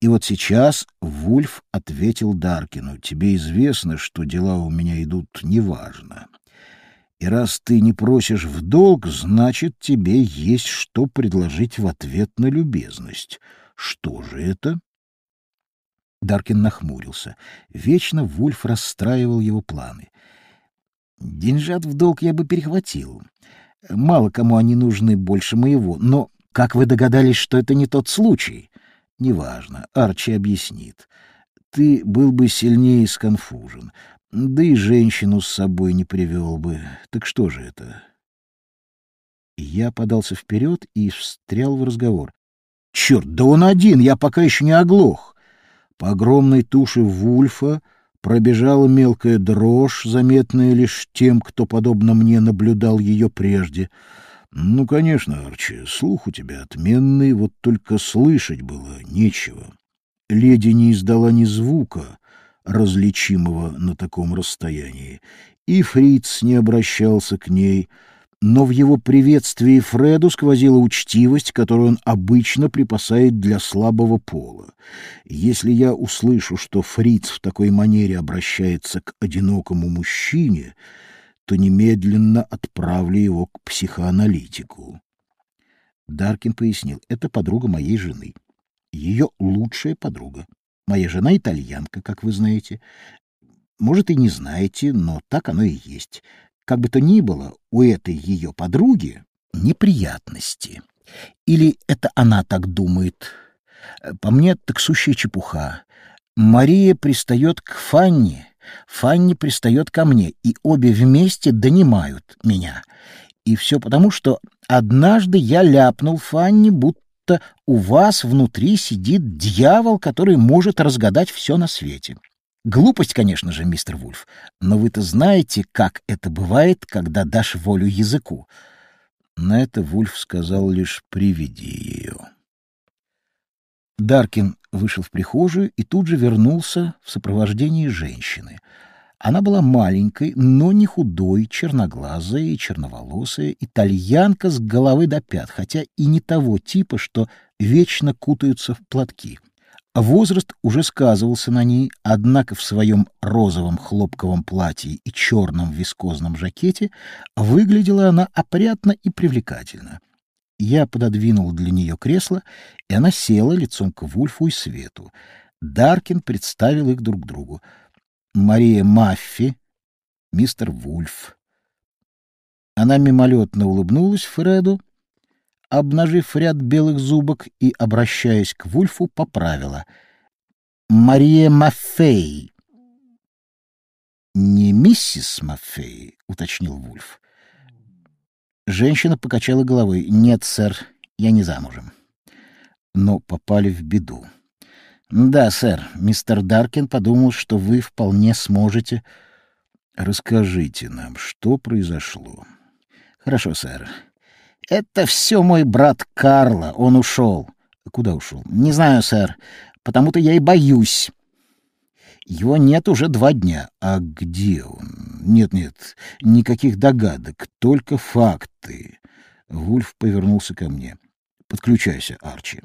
И вот сейчас Вульф ответил Даркину, «Тебе известно, что дела у меня идут неважно. И раз ты не просишь в долг, значит, тебе есть что предложить в ответ на любезность. Что же это?» Даркин нахмурился. Вечно Вульф расстраивал его планы. «Деньжат в долг я бы перехватил. Мало кому они нужны больше моего, но как вы догадались, что это не тот случай?» Неважно, Арчи объяснит. Ты был бы сильнее сконфужен, да и женщину с собой не привел бы. Так что же это? Я подался вперед и встрял в разговор. Черт, да он один, я пока еще не оглох. По огромной туше Вульфа пробежала мелкая дрожь, заметная лишь тем, кто, подобно мне, наблюдал ее прежде — ну, конечно, Арчи, слух у тебя отменный, вот только слышать было нечего. Леди не издала ни звука, различимого на таком расстоянии, и Фриц не обращался к ней, но в его приветствии Фреду сквозила учтивость, которую он обычно припасает для слабого пола. Если я услышу, что Фриц в такой манере обращается к одинокому мужчине, то немедленно отправлю его к психоаналитику. Даркин пояснил, это подруга моей жены. Ее лучшая подруга. Моя жена итальянка, как вы знаете. Может, и не знаете, но так оно и есть. Как бы то ни было, у этой ее подруги неприятности. Или это она так думает? По мне, так сущая чепуха. Мария пристает к Фанне, Фанни пристает ко мне, и обе вместе донимают меня. И все потому, что однажды я ляпнул Фанни, будто у вас внутри сидит дьявол, который может разгадать все на свете. Глупость, конечно же, мистер Вульф, но вы-то знаете, как это бывает, когда дашь волю языку. На это Вульф сказал лишь «приведи ее». Даркин вышел в прихожую и тут же вернулся в сопровождении женщины. Она была маленькой, но не худой, черноглазая и черноволосая, итальянка с головы до пят, хотя и не того типа, что вечно кутаются в платки. Возраст уже сказывался на ней, однако в своем розовом хлопковом платье и черном вискозном жакете выглядела она опрятно и привлекательно — я пододвинул для нее кресло, и она села лицом к Вульфу и Свету. Даркин представил их друг другу. Мария Маффи, мистер Вульф. Она мимолетно улыбнулась Фреду, обнажив ряд белых зубок и, обращаясь к Вульфу, поправила. «Мария Маффей». «Не миссис Маффей», — уточнил Вульф. Женщина покачала головой. «Нет, сэр, я не замужем». Но попали в беду. «Да, сэр, мистер Даркин подумал, что вы вполне сможете...» «Расскажите нам, что произошло?» «Хорошо, сэр. Это все мой брат Карло. Он ушел». «Куда ушел?» «Не знаю, сэр. Потому-то я и боюсь». Его нет уже два дня. А где он? Нет-нет, никаких догадок, только факты. Вульф повернулся ко мне. Подключайся, Арчи.